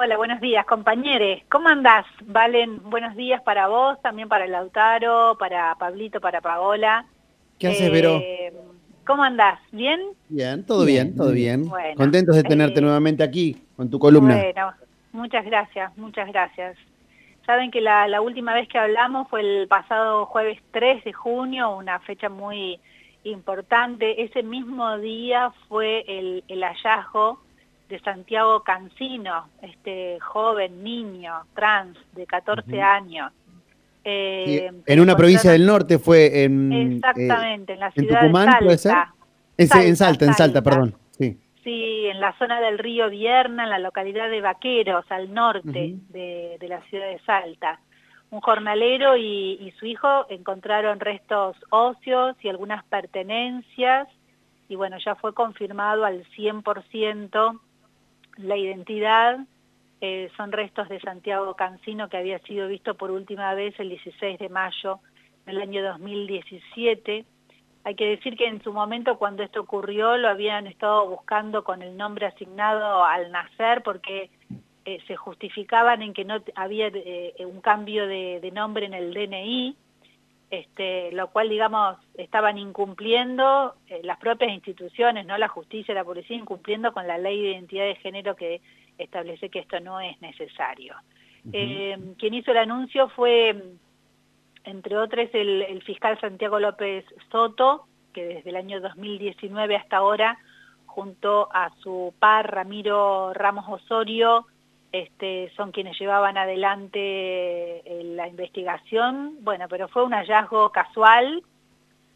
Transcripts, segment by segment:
Hola, buenos días, compañeros. ¿Cómo andás? Valen, buenos días para vos, también para Lautaro, para Pablito, para Paola. ¿Qué haces, Vero? Eh, ¿Cómo andás? ¿Bien? Bien, todo bien, todo bien. Contentos de tenerte eh, nuevamente aquí con tu columna. Bueno, muchas gracias, muchas gracias. Saben que la, última vez que hablamos fue el pasado jueves 3 de junio, una fecha muy importante. Ese mismo día fue el, el hallazgo de Santiago Cancino, este joven niño trans de 14 años. Eh, en una provincia del norte fue en... Exactamente, en la ciudad de Salta. ¿puede ser? en Salta, en Salta, perdón. Sí. sí, en la zona del río Vierna, en la localidad de Vaqueros, al norte de, la ciudad de Salta. Un jornalero y, y su hijo encontraron restos óseos y algunas pertenencias y bueno, ya fue confirmado al 100% la identidad eh, son restos de Santiago Cancino, que había sido visto por última vez el 16 de mayo del año 2017. Hay que decir que en su momento cuando esto ocurrió lo habían estado buscando con el nombre asignado al nacer porque eh, se justificaban en que no había eh, un cambio de, de, nombre en el DNI, este, lo cual, digamos, estaban incumpliendo eh, las propias instituciones, no la justicia, la policía, incumpliendo con la ley de identidad de género que establece que esto no es necesario. Eh, quien hizo el anuncio fue, entre otros, el, el, fiscal Santiago López Soto, que desde el año 2019 hasta ahora, junto a su par Ramiro Ramos Osorio, este, son quienes llevaban adelante eh, la investigación, bueno, pero fue un hallazgo casual,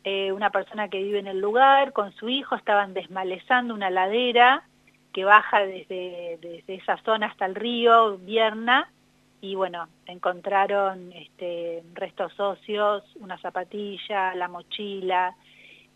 eh, una persona que vive en el lugar con su hijo estaban desmalezando una ladera que baja desde, desde esa zona hasta el río, Vierna, y bueno, encontraron este, restos óseos, una zapatilla, la mochila,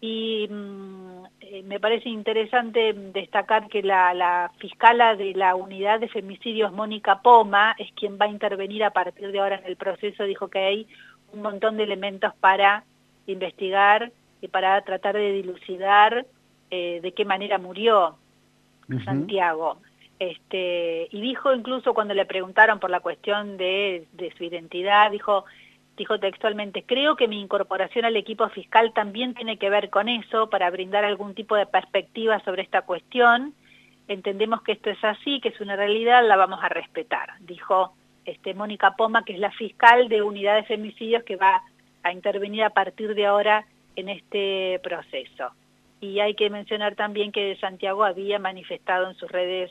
y mm, eh, me parece interesante destacar que la, la, fiscala de la unidad de femicidios, Mónica Poma, es quien va a intervenir a partir de ahora en el proceso, dijo que hay un montón de elementos para investigar y para tratar de dilucidar eh, de qué manera murió Santiago. Este, y dijo incluso cuando le preguntaron por la cuestión de, de su identidad, dijo, dijo textualmente, creo que mi incorporación al equipo fiscal también tiene que ver con eso, para brindar algún tipo de perspectiva sobre esta cuestión. Entendemos que esto es así, que es una realidad, la vamos a respetar, dijo este, Mónica Poma, que es la fiscal de unidad de femicidios que va a intervenir a partir de ahora en este proceso. Y hay que mencionar también que Santiago había manifestado en sus redes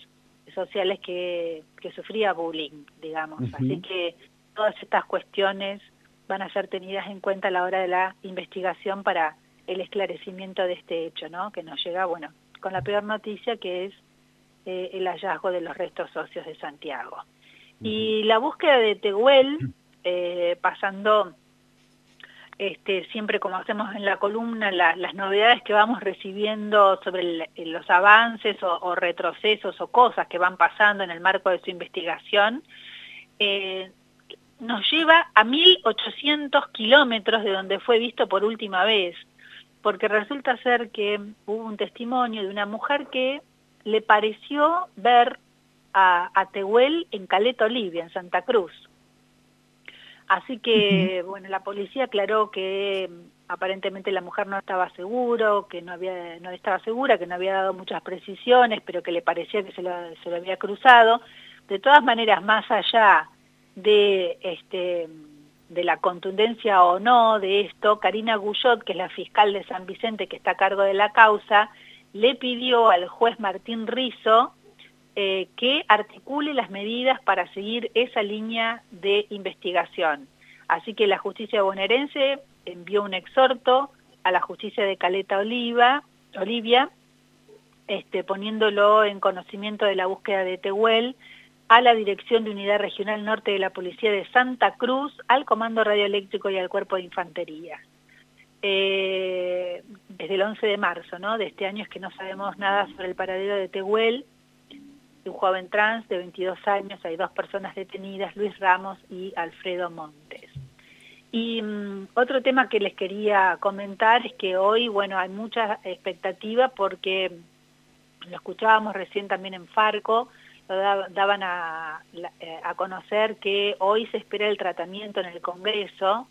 sociales que, que sufría bullying, digamos. Así que todas estas cuestiones van a ser tenidas en cuenta a la hora de la investigación para el esclarecimiento de este hecho, ¿no? Que nos llega, bueno, con la peor noticia que es eh, el hallazgo de los restos socios de Santiago. Y la búsqueda de Tehuel, eh, pasando este, siempre como hacemos en la columna, las novedades que vamos recibiendo sobre los avances o, retrocesos o cosas que van pasando en el marco de su investigación, eh, nos lleva a 1.800 kilómetros de donde fue visto por última vez, porque resulta ser que hubo un testimonio de una mujer que le pareció ver a, Tehuel en Caleta Olivia, en Santa Cruz. Así que, bueno, la policía aclaró que mm, aparentemente la mujer no estaba seguro, que no había no estaba segura, que no había dado muchas precisiones, pero que le parecía que se lo, se lo había cruzado. De todas maneras, más allá de, este, de la contundencia o no de esto, Karina Guyot, que es la fiscal de San Vicente que está a cargo de la causa, le pidió al juez Martín Rizo eh, que articule las medidas para seguir esa línea de investigación. Así que la justicia bonaerense envió un exhorto a la justicia de Caleta Oliva, Olivia, este, poniéndolo en conocimiento de la búsqueda de Tehuel, a la Dirección de Unidad Regional Norte de la Policía de Santa Cruz, al Comando Radioeléctrico y al Cuerpo de Infantería. Eh, desde el 11 de marzo ¿no? de este año es que no sabemos nada sobre el paradero de Tehuel, un joven trans de 22 años, hay dos personas detenidas, Luis Ramos y Alfredo Montes. Y mm, otro tema que les quería comentar es que hoy, bueno, hay mucha expectativa porque lo escuchábamos recién también en Farco, daban eh, a, conocer que hoy se espera el tratamiento en el Congreso,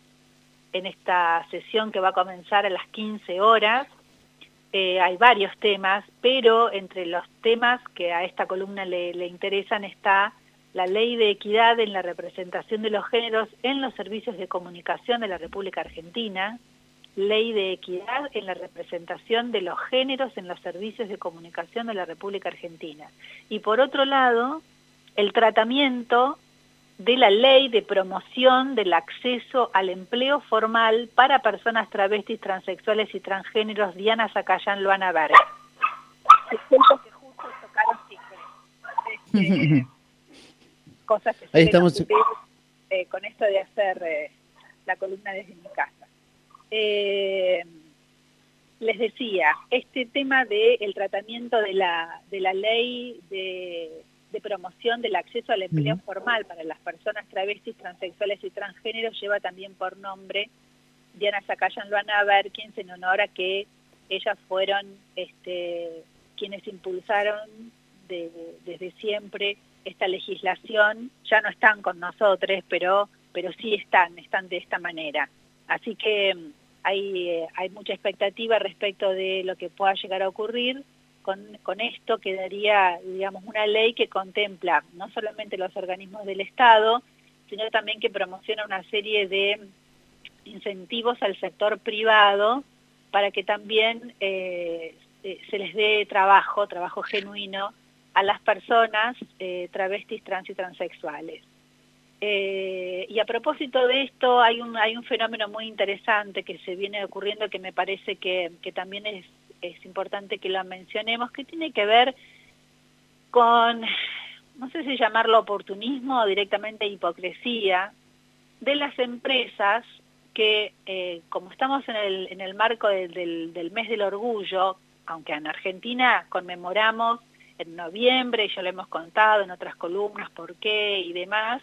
en esta sesión que va a comenzar a las 15 horas. Eh, hay varios temas, pero entre los temas que a esta columna le interesan está la ley de equidad en la representación de los géneros en los servicios de comunicación de la República Argentina, ley de equidad en la representación de los géneros en los servicios de comunicación de la República Argentina. Y por otro lado, el tratamiento de la ley de promoción del acceso al empleo formal para personas travestis, transexuales y transgéneros, Diana Zacayán Luana Verga. justo este, cosas que Ahí estamos. Eh, con esto de hacer eh, la columna desde mi casa. Eh, les decía, este tema del tratamiento de la, de la ley de, promoción del acceso al empleo formal para las personas travestis, transexuales y transgéneros lleva también por nombre Diana Zacayan Luana Berkins en honor a que ellas fueron este, quienes impulsaron desde siempre esta legislación, ya no están con nosotros, pero, pero sí están, están de esta manera. Así que hay, eh, hay mucha expectativa respecto de lo que pueda llegar a ocurrir. Con, esto quedaría, digamos, una ley que contempla no solamente los organismos del Estado, sino también que promociona una serie de incentivos al sector privado para que también eh, eh, se les dé trabajo, trabajo genuino, a las personas travestis, trans y transexuales. Eh, y a propósito de esto, hay un, hay un fenómeno muy interesante que se viene ocurriendo que me parece que, también es, es importante que lo mencionemos, que tiene que ver con, no sé si llamarlo oportunismo o directamente hipocresía, de las empresas que, eh, como estamos en el, en el marco del, del mes del orgullo, aunque en Argentina conmemoramos en noviembre, ya lo hemos contado en otras columnas por qué y demás,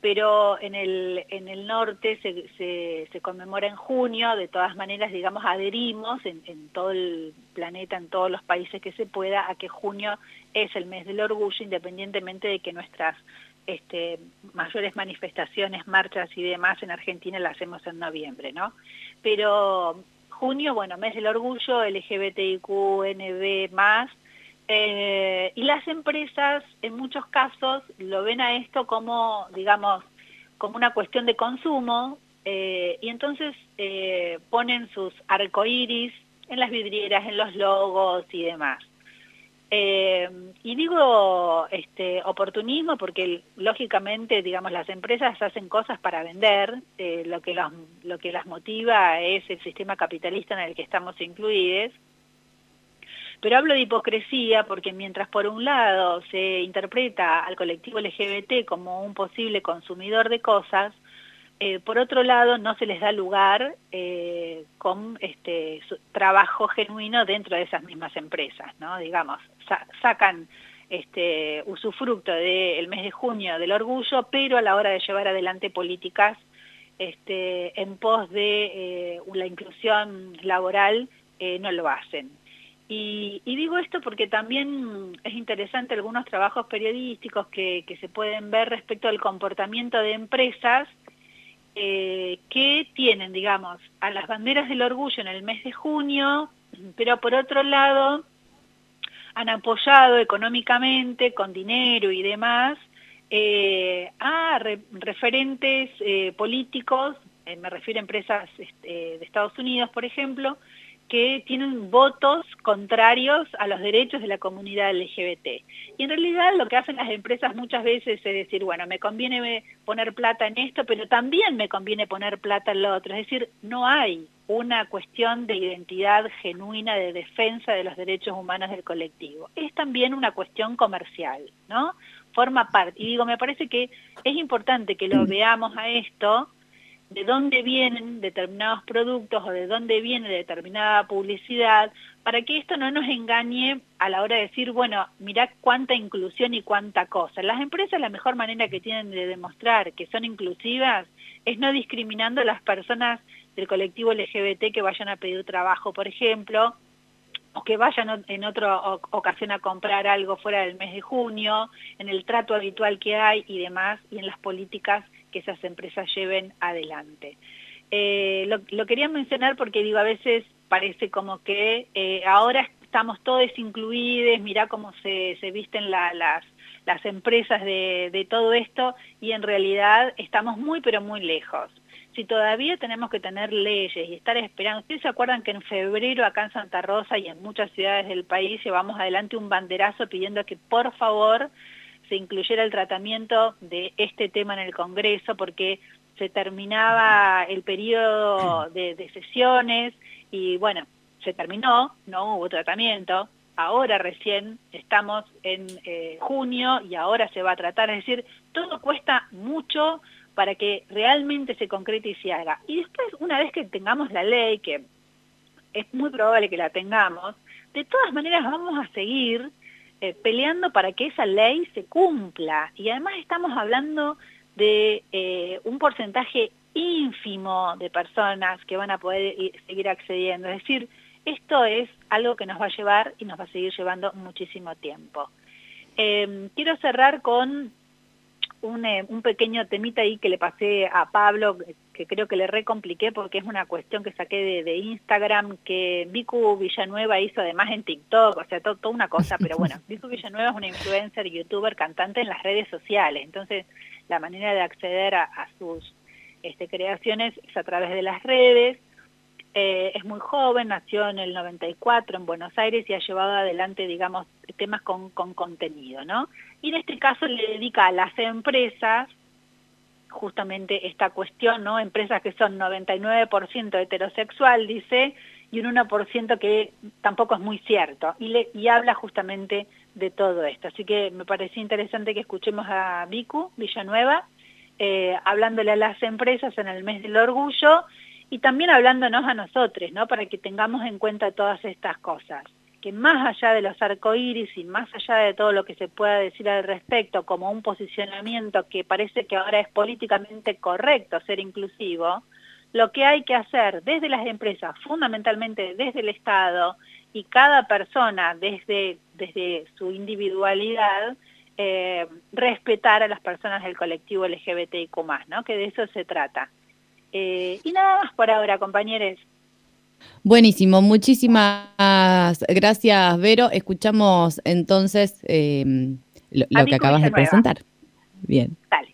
pero en el, en el norte se, se, conmemora en junio, de todas maneras, digamos, adherimos en, en, todo el planeta, en todos los países que se pueda, a que junio es el mes del orgullo, independientemente de que nuestras este, mayores manifestaciones, marchas y demás en Argentina las hacemos en noviembre, ¿no? Pero junio, bueno, mes del orgullo, LGBTIQ, NB+, eh, y las empresas en muchos casos lo ven a esto como, digamos, como una cuestión de consumo eh, y entonces eh, ponen sus arcoíris en las vidrieras, en los logos y demás. y digo este, oportunismo porque lógicamente, digamos, las empresas hacen cosas para vender, lo, que lo que las motiva es el sistema capitalista en el que estamos incluidos, pero hablo de hipocresía porque mientras por un lado se interpreta al colectivo LGBT como un posible consumidor de cosas, eh, por otro lado no se les da lugar eh, con este trabajo genuino dentro de esas mismas empresas, ¿no? Digamos, sacan este usufructo del mes de junio del orgullo, pero a la hora de llevar adelante políticas este, en pos de eh, la inclusión laboral no lo hacen. Y, digo esto porque también es interesante algunos trabajos periodísticos que, se pueden ver respecto al comportamiento de empresas eh, que tienen, digamos, a las banderas del orgullo en el mes de junio, pero por otro lado han apoyado económicamente, con dinero y demás, eh, a referentes eh, políticos, me refiero a empresas este, de Estados Unidos, por ejemplo, que tienen votos contrarios a los derechos de la comunidad LGBT. Y en realidad lo que hacen las empresas muchas veces es decir, bueno, me conviene poner plata en esto, pero también me conviene poner plata en lo otro. Es decir, no hay una cuestión de identidad genuina de defensa de los derechos humanos del colectivo. Es también una cuestión comercial, ¿no? Forma parte. Y digo, me parece que es importante que lo veamos a esto, de dónde vienen determinados productos o de dónde viene determinada publicidad, para que esto no nos engañe a la hora de decir, bueno, mirá cuánta inclusión y cuánta cosa. Las empresas la mejor manera que tienen de demostrar que son inclusivas es no discriminando a las personas del colectivo LGBT que vayan a pedir trabajo, por ejemplo, o que vayan en otra ocasión a comprar algo fuera del mes de junio, en el trato habitual que hay y demás, y en las políticas que esas empresas lleven adelante. Eh, lo, quería mencionar porque digo, a veces parece como que eh, ahora estamos todos incluidos, mirá cómo se, visten las, las empresas de, de todo esto, y en realidad estamos muy pero muy lejos si todavía tenemos que tener leyes y estar esperando, ¿ustedes se acuerdan que en febrero acá en Santa Rosa y en muchas ciudades del país llevamos adelante un banderazo pidiendo que por favor se incluyera el tratamiento de este tema en el Congreso porque se terminaba el periodo de, sesiones y bueno, se terminó, no hubo tratamiento, ahora recién estamos en eh, junio y ahora se va a tratar, es decir, todo cuesta mucho, para que realmente se concrete y se haga. Y después, una vez que tengamos la ley, que es muy probable que la tengamos, de todas maneras vamos a seguir eh, peleando para que esa ley se cumpla. Y además estamos hablando de eh, un porcentaje ínfimo de personas que van a poder seguir accediendo. Es decir, esto es algo que nos va a llevar y nos va a seguir llevando muchísimo tiempo. Eh, quiero cerrar con eh, un, pequeño temita ahí que le pasé a Pablo, que creo que le recompliqué porque es una cuestión que saqué de, Instagram, que Vicu Villanueva hizo además en TikTok, o sea, toda una cosa, pero bueno, Vicu Villanueva es una influencer, youtuber, cantante en las redes sociales, entonces la manera de acceder a, sus este, creaciones es a través de las redes, eh, es muy joven, nació en el 94 en Buenos Aires y ha llevado adelante, digamos, temas con, con contenido, ¿no? Y en este caso le dedica a las empresas justamente esta cuestión, ¿no? Empresas que son 99% heterosexual, dice, y un 1% que tampoco es muy cierto, y, le, y habla justamente de todo esto. Así que me pareció interesante que escuchemos a Vicu Villanueva, eh, hablándole a las empresas en el mes del orgullo, y también hablándonos a nosotros, ¿no? Para que tengamos en cuenta todas estas cosas que más allá de los arcoíris y más allá de todo lo que se pueda decir al respecto como un posicionamiento que parece que ahora es políticamente correcto ser inclusivo, lo que hay que hacer desde las empresas, fundamentalmente desde el Estado y cada persona desde, desde su individualidad, eh, respetar a las personas del colectivo LGBTIQ+, ¿no? que de eso se trata. Eh, y nada más por ahora, compañeros. Buenísimo, muchísimas gracias, Vero. Escuchamos entonces eh, lo, que acabas de presentar. Bien. Dale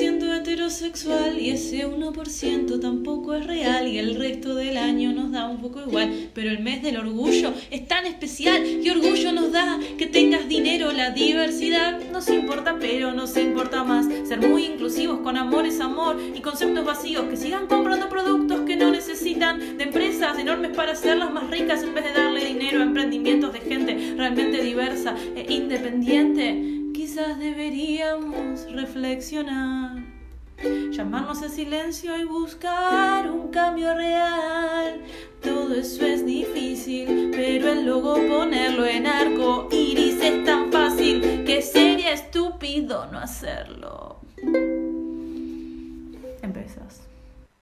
heterosexual y ese 1% tampoco es real y el resto del año nos da un poco igual. Pero el mes del orgullo es tan especial y orgullo nos da que tengas dinero. La diversidad nos importa, pero nos importa más ser muy inclusivos con amor es amor y conceptos vacíos que sigan comprando productos que no necesitan de empresas enormes para hacerlas más ricas en vez de darle dinero a emprendimientos de gente realmente diversa e independiente. Quizás deberíamos reflexionar. Llamarnos a silencio y buscar un cambio real. Todo eso es difícil, pero el logo ponerlo en arco iris es tan fácil que sería estúpido no hacerlo. Empresas.